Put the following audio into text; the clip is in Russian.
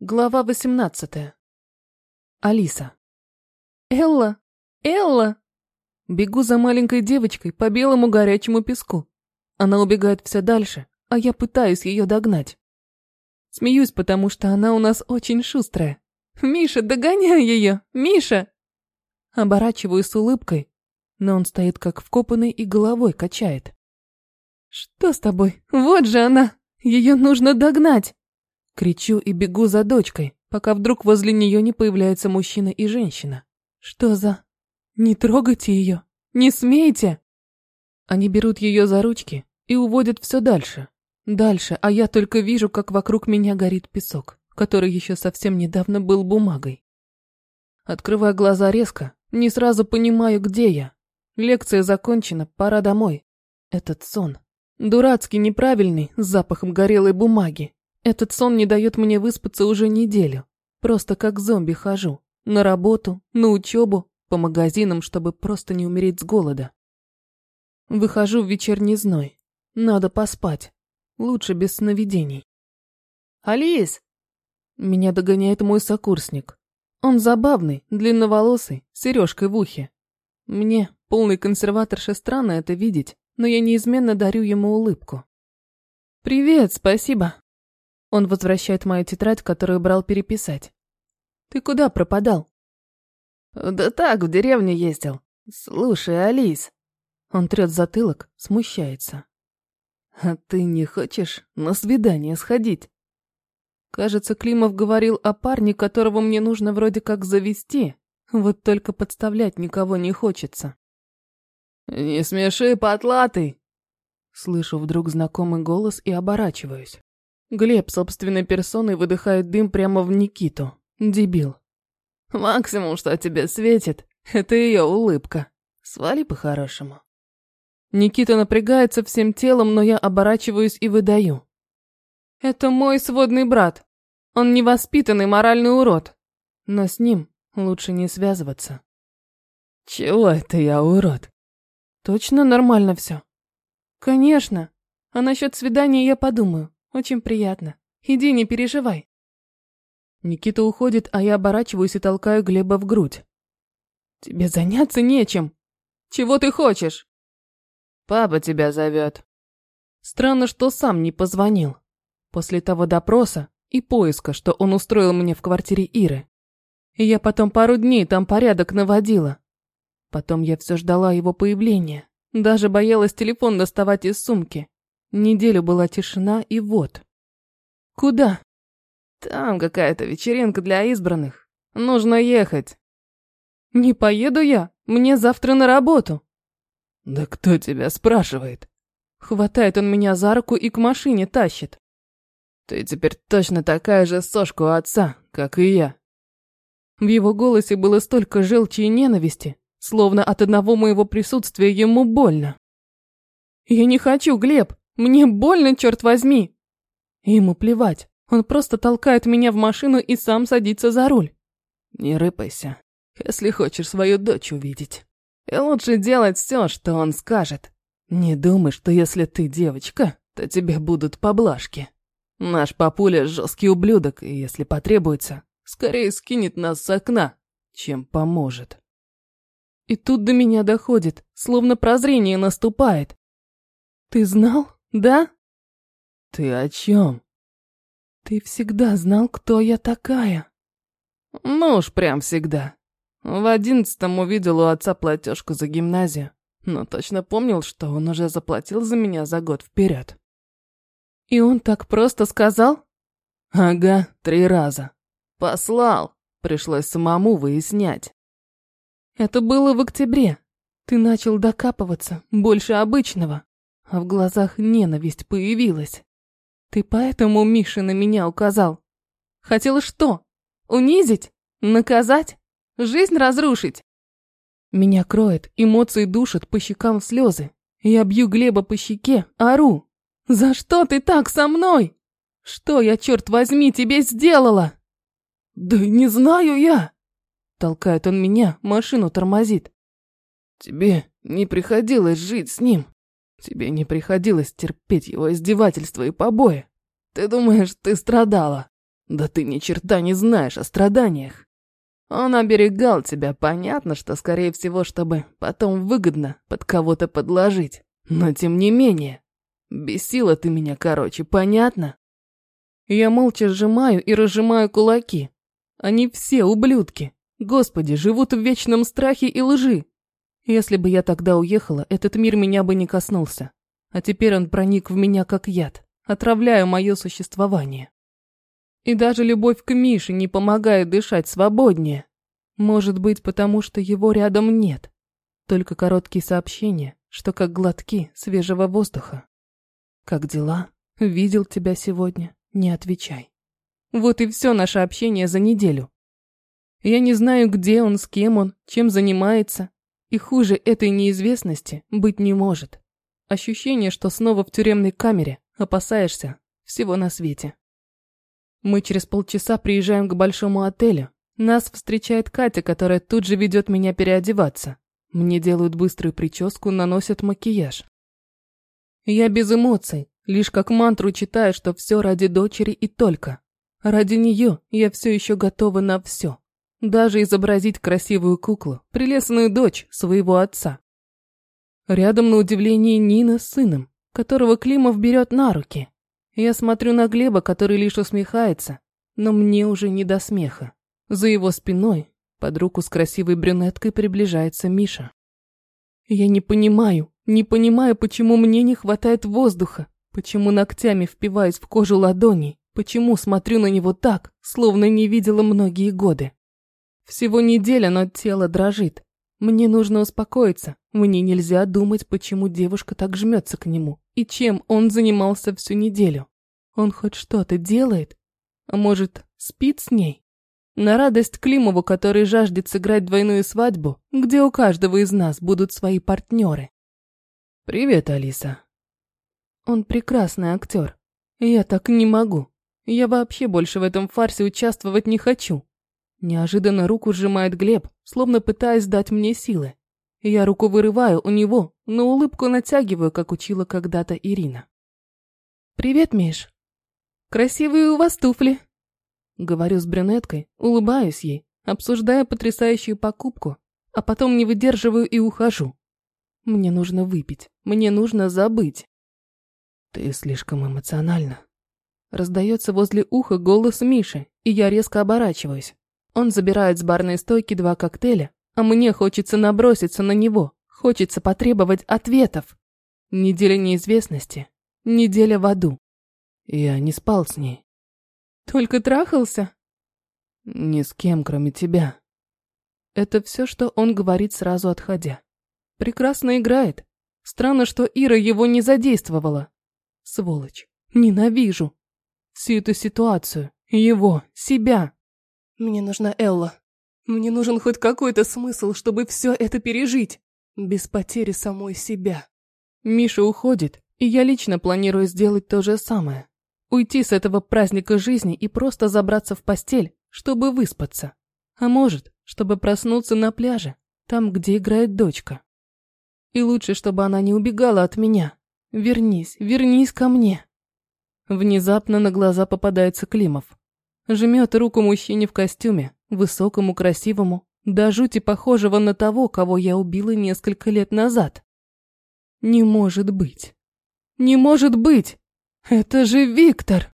Глава 18. Алиса. Элла! Элла! Бегу за маленькой девочкой по белому горячему песку. Она убегает все дальше, а я пытаюсь ее догнать. Смеюсь, потому что она у нас очень шустрая. «Миша, догоняй ее! Миша!» Оборачиваюсь с улыбкой, но он стоит как вкопанный и головой качает. «Что с тобой? Вот же она! Ее нужно догнать!» Кричу и бегу за дочкой, пока вдруг возле нее не появляется мужчина и женщина. Что за... Не трогайте ее! Не смейте! Они берут ее за ручки и уводят все дальше. Дальше, а я только вижу, как вокруг меня горит песок, который еще совсем недавно был бумагой. Открывая глаза резко, не сразу понимаю, где я. Лекция закончена, пора домой. Этот сон. Дурацкий, неправильный, с запахом горелой бумаги. Этот сон не дает мне выспаться уже неделю. Просто как зомби хожу. На работу, на учебу, по магазинам, чтобы просто не умереть с голода. Выхожу в вечерний зной. Надо поспать. Лучше без сновидений. «Алис!» Меня догоняет мой сокурсник. Он забавный, длинноволосый, с сережкой в ухе. Мне, полный консерваторше, странно это видеть, но я неизменно дарю ему улыбку. «Привет, спасибо!» Он возвращает мою тетрадь, которую брал переписать. Ты куда пропадал? Да так, в деревню ездил. Слушай, Алис. Он трет затылок, смущается. А ты не хочешь на свидание сходить? Кажется, Климов говорил о парне, которого мне нужно вроде как завести. Вот только подставлять никого не хочется. Не смеши, потлатый. Слышу вдруг знакомый голос и оборачиваюсь. Глеб собственной персоной выдыхает дым прямо в Никиту. Дебил. Максимум, что тебе светит, это ее улыбка. Свали по-хорошему. Никита напрягается всем телом, но я оборачиваюсь и выдаю. Это мой сводный брат. Он невоспитанный моральный урод. Но с ним лучше не связываться. Чего это я урод? Точно нормально все? Конечно. А насчет свидания я подумаю. Очень приятно. Иди, не переживай. Никита уходит, а я оборачиваюсь и толкаю Глеба в грудь. Тебе заняться нечем. Чего ты хочешь? Папа тебя зовет. Странно, что сам не позвонил. После того допроса и поиска, что он устроил мне в квартире Иры. И я потом пару дней там порядок наводила. Потом я все ждала его появления. Даже боялась телефон доставать из сумки. Неделю была тишина, и вот. Куда? Там какая-то вечеринка для избранных. Нужно ехать. Не поеду я, мне завтра на работу. Да кто тебя спрашивает? Хватает он меня за руку и к машине тащит. Ты теперь точно такая же сошка у отца, как и я. В его голосе было столько желчи и ненависти, словно от одного моего присутствия ему больно. Я не хочу, Глеб. Мне больно, черт возьми. Ему плевать. Он просто толкает меня в машину и сам садится за руль. Не рыпайся, если хочешь свою дочь увидеть. И лучше делать все, что он скажет. Не думай, что если ты девочка, то тебе будут поблажки. Наш папуля жесткий ублюдок, и если потребуется, скорее скинет нас с окна, чем поможет. И тут до меня доходит, словно прозрение наступает. Ты знал? Да? Ты о чем? Ты всегда знал, кто я такая. Ну уж прям всегда. В одиннадцатом увидел у отца платежку за гимназию, но точно помнил, что он уже заплатил за меня за год вперед. И он так просто сказал? Ага, три раза. Послал. Пришлось самому выяснять. Это было в октябре. Ты начал докапываться, больше обычного а в глазах ненависть появилась. Ты поэтому Миша на меня указал? Хотел что? Унизить? Наказать? Жизнь разрушить? Меня кроет, эмоции душат, по щекам слезы. Я бью Глеба по щеке, ору. «За что ты так со мной? Что я, черт возьми, тебе сделала?» «Да не знаю я!» Толкает он меня, машину тормозит. «Тебе не приходилось жить с ним. Тебе не приходилось терпеть его издевательства и побои. Ты думаешь, ты страдала? Да ты ни черта не знаешь о страданиях. Он оберегал тебя, понятно, что, скорее всего, чтобы потом выгодно под кого-то подложить. Но тем не менее, бесила ты меня, короче, понятно? Я молча сжимаю и разжимаю кулаки. Они все ублюдки. Господи, живут в вечном страхе и лжи. Если бы я тогда уехала, этот мир меня бы не коснулся. А теперь он проник в меня как яд, отравляя мое существование. И даже любовь к Мише не помогает дышать свободнее. Может быть, потому что его рядом нет. Только короткие сообщения, что как глотки свежего воздуха. Как дела? Видел тебя сегодня? Не отвечай. Вот и все наше общение за неделю. Я не знаю, где он, с кем он, чем занимается. И хуже этой неизвестности быть не может. Ощущение, что снова в тюремной камере, опасаешься всего на свете. Мы через полчаса приезжаем к большому отелю. Нас встречает Катя, которая тут же ведет меня переодеваться. Мне делают быструю прическу, наносят макияж. Я без эмоций, Лишь как мантру читаю, что все ради дочери и только. Ради нее я все еще готова на все. Даже изобразить красивую куклу, прелестную дочь своего отца. Рядом, на удивление, Нина с сыном, которого Климов берет на руки. Я смотрю на Глеба, который лишь усмехается, но мне уже не до смеха. За его спиной, под руку с красивой брюнеткой, приближается Миша. Я не понимаю, не понимаю, почему мне не хватает воздуха, Почему ногтями впиваюсь в кожу ладоней? Почему смотрю на него так, словно не видела многие годы? Всего неделя, но тело дрожит. Мне нужно успокоиться. Мне нельзя думать, почему девушка так жмется к нему и чем он занимался всю неделю. Он хоть что-то делает? А может, спит с ней? На радость Климову, который жаждет сыграть двойную свадьбу, где у каждого из нас будут свои партнеры. «Привет, Алиса», он прекрасный актер. Я так не могу. Я вообще больше в этом фарсе участвовать не хочу. Неожиданно руку сжимает Глеб, словно пытаясь дать мне силы. Я руку вырываю у него, но улыбку натягиваю, как учила когда-то Ирина. «Привет, Миш. Красивые у вас туфли». Говорю с брюнеткой, улыбаюсь ей, обсуждая потрясающую покупку, а потом не выдерживаю и ухожу. Мне нужно выпить, мне нужно забыть. «Ты слишком эмоциональна». Раздается возле уха голос Миши, и я резко оборачиваюсь. Он забирает с барной стойки два коктейля, а мне хочется наброситься на него, хочется потребовать ответов. Неделя неизвестности, неделя в аду. Я не спал с ней. Только трахался? Ни с кем, кроме тебя. Это все, что он говорит сразу отходя. Прекрасно играет. Странно, что Ира его не задействовала. Сволочь. Ненавижу. Всю эту ситуацию. Его. Себя. Мне нужна Элла. Мне нужен хоть какой-то смысл, чтобы все это пережить. Без потери самой себя. Миша уходит, и я лично планирую сделать то же самое. Уйти с этого праздника жизни и просто забраться в постель, чтобы выспаться. А может, чтобы проснуться на пляже, там, где играет дочка. И лучше, чтобы она не убегала от меня, Вернись, вернись ко мне. Внезапно на глаза попадается Климов. Жмет руку мужчине в костюме, высокому, красивому, до жути похожего на того, кого я убила несколько лет назад. Не может быть. Не может быть! Это же Виктор!